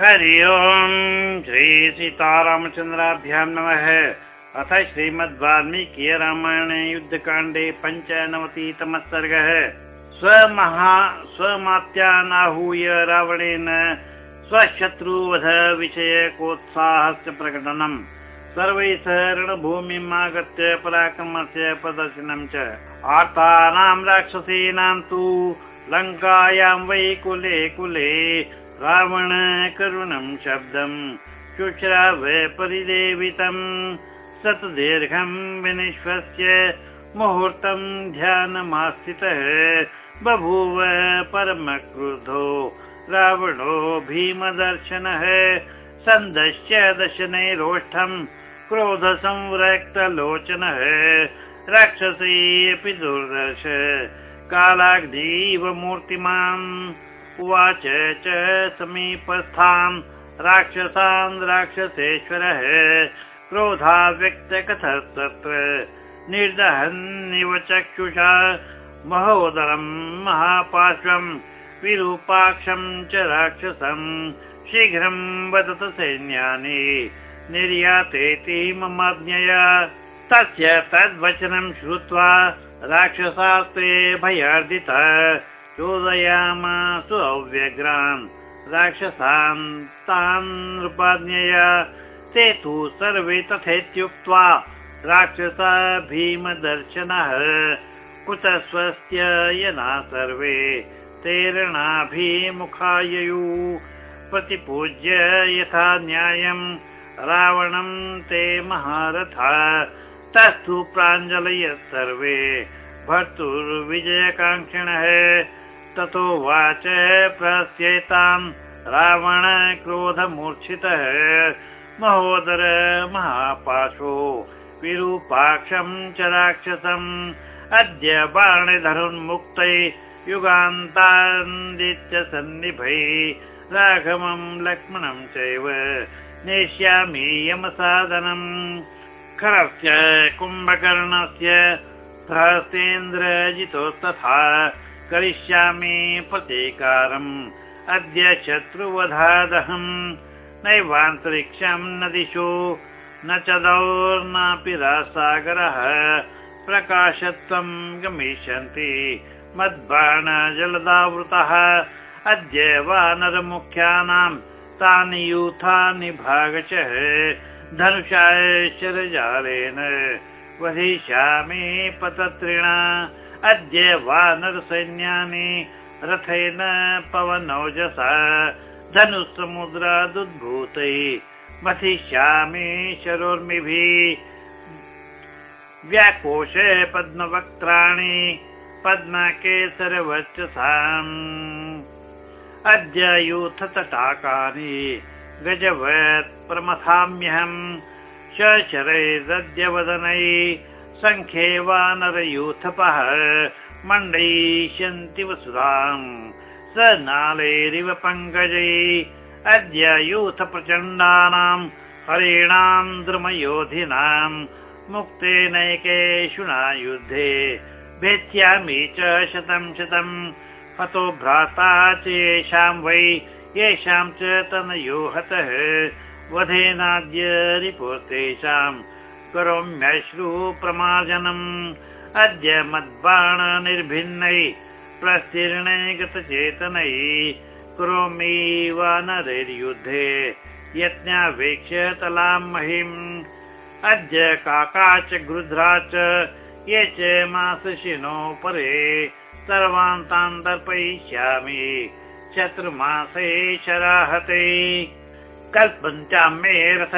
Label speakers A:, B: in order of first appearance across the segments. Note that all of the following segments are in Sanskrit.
A: हरि ओम् श्री सीतारामचन्द्राभ्यां नमः। अथ श्रीमद्वाल्मीकि रामायणे युद्धकाण्डे पञ्चनवतितमः सर्गः स्वमहा स्वमात्यानाहूय रावणेन स्वशत्रुवध विषयकोत्साहस्य प्रकटनम्। सर्वैः सह रणभूमिम् आगत्य पराक्रमस्य प्रदर्शनं च। आर्तानां राक्षसीनां तु लङ्कायां वै कुले कुले रावण करुणं शब्दम् शुश्राव परिदेवितम् सतदीर्घं विनिश्वस्य मुहूर्तं ध्यानमास्थितः बभूव परमक्रुधो रावणो भीमदर्शनः सन्दश्य दशनैरोष्ठम् क्रोधसंरक्तलोचनः राक्षसी अपि दुर्दर्श कालाग्धीव मूर्तिमान् उवाच च समीपस्थान् राक्षसान् राक्षसेश्वरः क्रोधा व्यक्तकथस्तत्र निर्दहन्निव चक्षुषा। महोदरम् महापार्श्वम् विरूपाक्षम् च राक्षसम् शीघ्रं वदत सैन्यानि। निर्यातेति ममाज्ञया। तस्य तद्वचनं श्रुत्वा राक्षसास्ते भयार्दिता चोदयामासु अव्यग्रान् राक्षसान् तान् नृपाज्ञया। ते तु सर्वे तथेत्युक्त्वा राक्षसा भीमदर्शनः। कुतस्वस्य यना सर्वे तेरणाभिमुखाययु। प्रतिपूज्य यथा न्यायम् रावणं ते महारथा। तस्तु प्राञ्जलयत् सर्वे। भर्तुर्विजयकाङ्क्षिणः ततो वाच रावण क्रोधमूर्छितः महोदर महापाशो विरूपाक्षम् च राक्षसम् अद्य बाणधरुन्मुक्तै युगान्तान्दित्य सन्निभै राघवम् लक्ष्मणम् चैव नेष्यामि यमसाधनम्। खरस्य कुम्भकर्णस्य सहस्तेन्द्रजितोस्तथा करिष्यामि प्रतीकारम्। अद्य शत्रुवधादहम्। नैवान्तरिक्षम् न दिशो। न च दौर्नापि रासागरः। प्रकाशत्वम् गमिष्यन्ति। मद्बाण जलदावृतः अद्य वानरमुख्यानाम्। तानि यूथानि भागचः। धनुषाय शरजालेन वधिष्यामि पतत्रिणा अद्य वानरसैन्यानि रथेन पवनौजसा धनुसमुद्रादुद्भूतै वधिष्यामि शरोर्मिभिः। व्याकोश पद्मवक्त्राणि पद्मकेसरवर्चसाम्। अद्य यूथतटाकानि गजवत् प्रमथाम्यहम् शरैरद्यवदनै सङ्ख्ये वानरयूथपः मण्डयिष्यन्ति वसुधाम् स नालैरिव पङ्कजै अद्य यूथ प्रचण्डानाम् हरीणाम् द्रुमयोधिनाम् मुक्तेनैकेषुणा युद्धे भेत्स्यामि च शतं शतम् हतो भ्राता च येषां वै येषां च तनयो हतः वधेनाद्य रिपोतेषाम् करोम्यश्रु प्रमार्जनम् अद्य मद्बाण निर्भिन्नै प्रस्तीर्णे गतचेतनै करोमि वानरैर्युद्धे यज्ञावेक्ष्य तलां महिम्। अद्य काका च गृध्रा च ये च मासशिनो परे सर्वान् तान् दर्पयिष्यामि। शत्रुमासे शराहते। कल्पञ्चामे रथ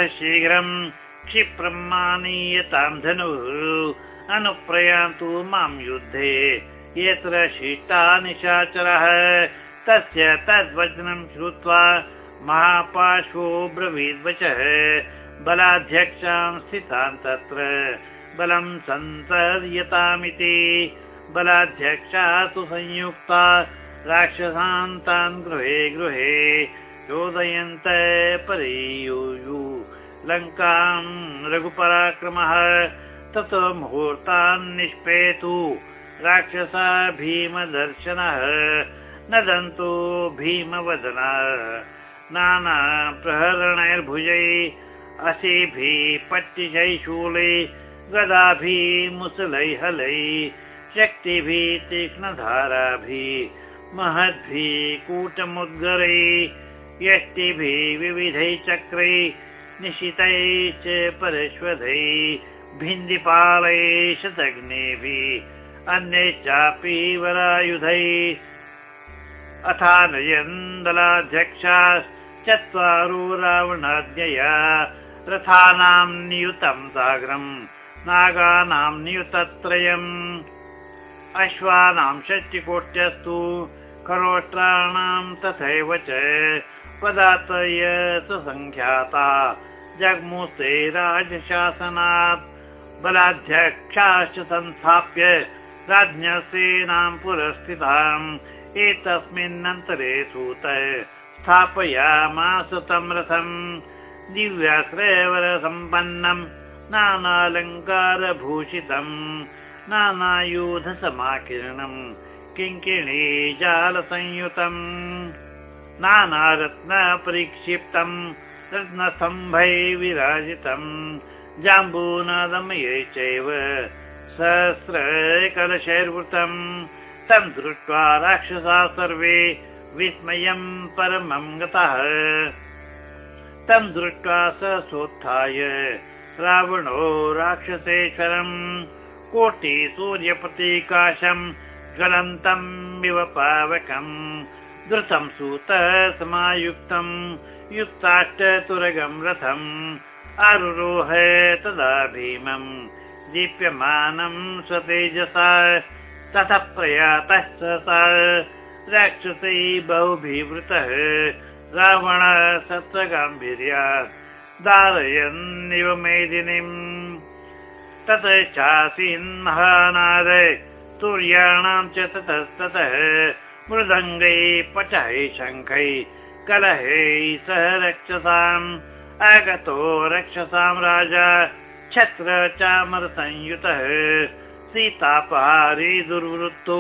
A: शीघ्रम् क्षिप्रम् आनीयतां धनुः। अनुप्रयान्तु मां युद्धे। यत्र शिष्टा निशाचरः तस्य तद्वचनं श्रुत्वा महापार्श्वो ब्रवीद्वचः। बलाध्यक्षां स्थितान् तत्र। बलं सन्तर्यतामिति बलाध्यक्षा तु संयुक्ता। राक्षसान् तान् गृहे गृहे। चोदयन्त परियुयु लङ्काम् रघुपराक्रमः ततो मुहूर्तान् निष्पेतु। राक्षसा भीमदर्शनः नदन्तु भीमवदना। नाना प्रहरणैर्भुजै असीभिः पट्टिजै शूलै गदाभिः मुसलै हलै शक्तिभिः तीक्ष्णधाराभिः महद्भिः कूटमुद्गरै यष्टिभिः विविधै चक्रै निशितै च परश्वधै भिन्दिपालै शतग्नेभिः अन्ये चापि वरायुधै अथानयन्दलाध्यक्षा चत्वारो रावणाद्यया रथानां नियुतं सागरम् नागानां नियुतत्रयम्। अश्वानां षष्टिकोट्यस्तु खरोष्ट्राणां तथैव च पदातय सुसङ्ख्याता जग्मुस्ते राजशासनात् बलाध्यक्षाश्च संस्थाप्य राज्ञसेनां पुरस्थिताम्। एतस्मिन्नन्तरे सूत स्थापयामास तं रथम् दिव्याश्रयवरसम्पन्नम् नानालङ्कारभूषितम् नानायुधसमाकीर्णम् किङ्किणी जालसंयुतम् नानारत्नपरिक्षिप्तम् रत्नस्तम्भै विराजितम्। जाम्बूनादमये चैव सहस्रकलशैर्वृतम् तं दृष्ट्वा राक्षसा सर्वे विस्मयं परमं गतः। तं दृष्ट्वा स सोत्थाय रावणो राक्षसेश्वरम् कोटि सूर्यप्रतीकाशम् ज्वलन्तम् इव पावकम् द्रुतं सूतः समायुक्तम् युक्ताष्टतुरगम् रथम् आरुरोह तदा भीमम् दीप्यमानम् स्वतेजसा ततः प्रयातः स राक्षसै बहुभिवृतः रावण सत्त्वगाम्भीर्यात् धारयन्निव मेदिनीम्। तत चासीन् महानाद तुर्याणां च ततस्ततः मृदङ्गै पचै शङ्खै कलहै सह रक्षसाम् आगतो रक्षसां राजा छत्र चामरसंयुतः सीतापहारी दुर्वृत्तो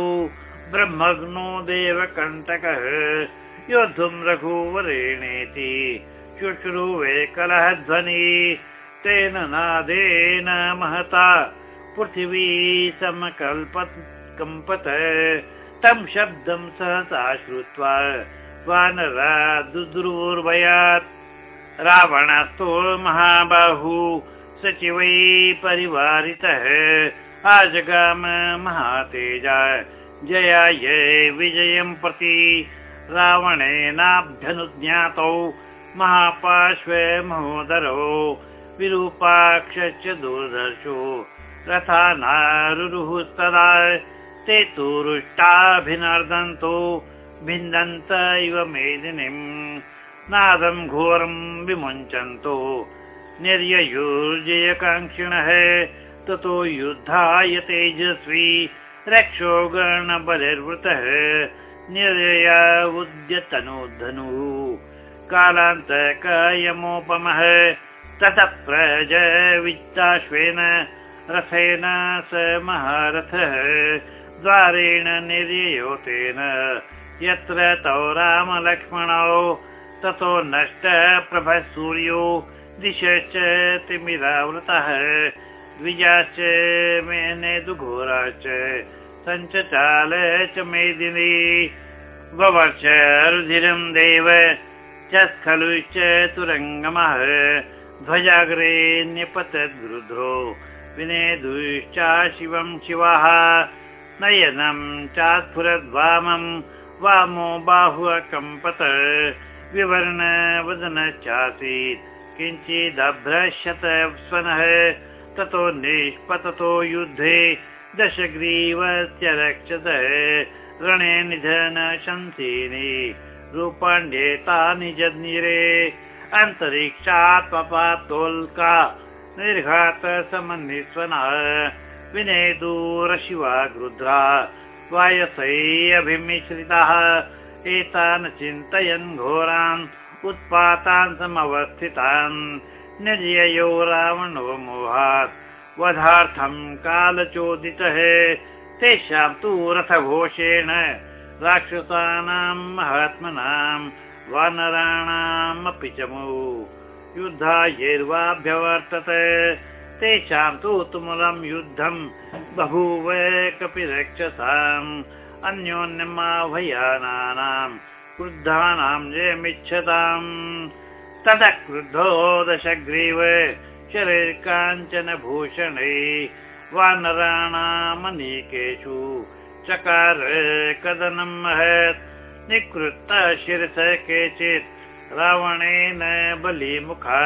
A: ब्रह्मग्नो देवकण्टकः योद्धुं रघुवरेणेति शुश्रूवे कलहध्वनि तेन नादेन महता पृथिवी समकल्पत् कम्पत तं शब्दं सहसा श्रुत्वा वानरा दुद्रुर्वयात् रावणस्थो महाबाहु सचिवै परिवारितः। आजगाम महातेजा जयाय विजयं प्रति। रावणेनाभ्यनुज्ञातौ महापार्श्वे महोदरो विरूपाक्षश्च दुर्दर्शो। रथानारुरुस्तदा ते तु रुष्टाभिनर्दन्तो भिन्दन्त इव मेदिनीम्। नादं घोरं विमुञ्चन्तो। निर्ययुर्जयकाङ्क्षिणः ततो युद्धाय तेजस्वी रक्षो गणबलिर्वृतः निर्यया उद्यतनो कालान्तकयमोपमः ततः वित्ताश्वेन रथेन स महारथः द्वारेण निर्ययो तेन यत्र तौ रामलक्ष्मणौ ततो नष्ट प्रभः सूर्यो। दिशश्च तिमिरावृतः द्विजाश्च मेने दुघोराश्च सञ्चचाल च मेदिनी। ववर्ष रुधिरं देव च खलुश्च तुरङ्गमः न्यपतद्रुध्रो विनेदुश्चा शिवं शिवः नयनं चास्फुरद्वामं वामो बाहु अकम्पत विवर्ण वदनश्चासीत् किञ्चिदभ्रश्यत स्वनः ततो निष्पततो युद्धे दशग्रीवस्य रक्षतः रणे निधन शंसीनि रूपाण्येतानि जज्ञिरे अन्तरिक्षात् पपातोल्का निर्घात विनेदूरशिवा गृध्रा वायसै अभिमिश्रितः एतान् चिन्तयन् घोरान् उत्पातान् समवस्थितान्। निर्ययो रावणो मोहात्। वधार्थं कालचोदितः तेषां तु रथघोषेण। राक्षसानां महात्मनां वानराणामपि च मौ। युद्धायैर्वाभ्यवर्तत तेषां तु तुमुलं युद्धं बभूव कपि रक्षसाम् अन्योन्यमाभयानानां क्रुद्धानां जयमिच्छताम्। ततः क्रुद्धो दशग्रीव शरीर काञ्चन भूषणे वानराणामनेकेषु चकार कदनं महत्। निकृत्त शिरस केचित् रावणेन बलिमुखा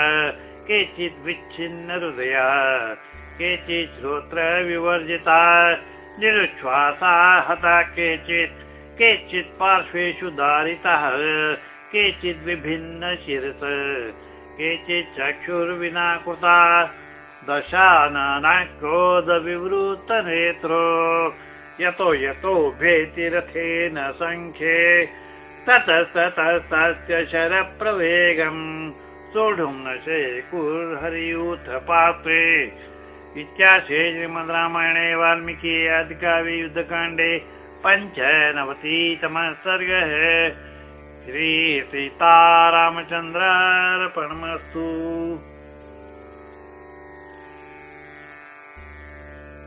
A: केचित् विच्छिन्न हृदया केचित् श्रोत्र विवर्जिता निरुच्छ्वासा हता केचित् केचित् पार्श्वेषु दारितः केचित् विभिन्न शिरस केचित् चक्षुर्विना कृता दशानक्रोध नेत्रो यतो यतो भेति रथेन सङ्ख्ये ततस्ततस्तस्य शरप्रवेगम् सोढुं न शेकुर्हरियूथ पात्रे इत्याशे श्रीमद् रामायणे वाल्मीकि आदिकाव्ये युद्धकाण्डे पञ्चनवतितमः सर्गः श्रीसीतारामचन्द्रार्पणमस्तु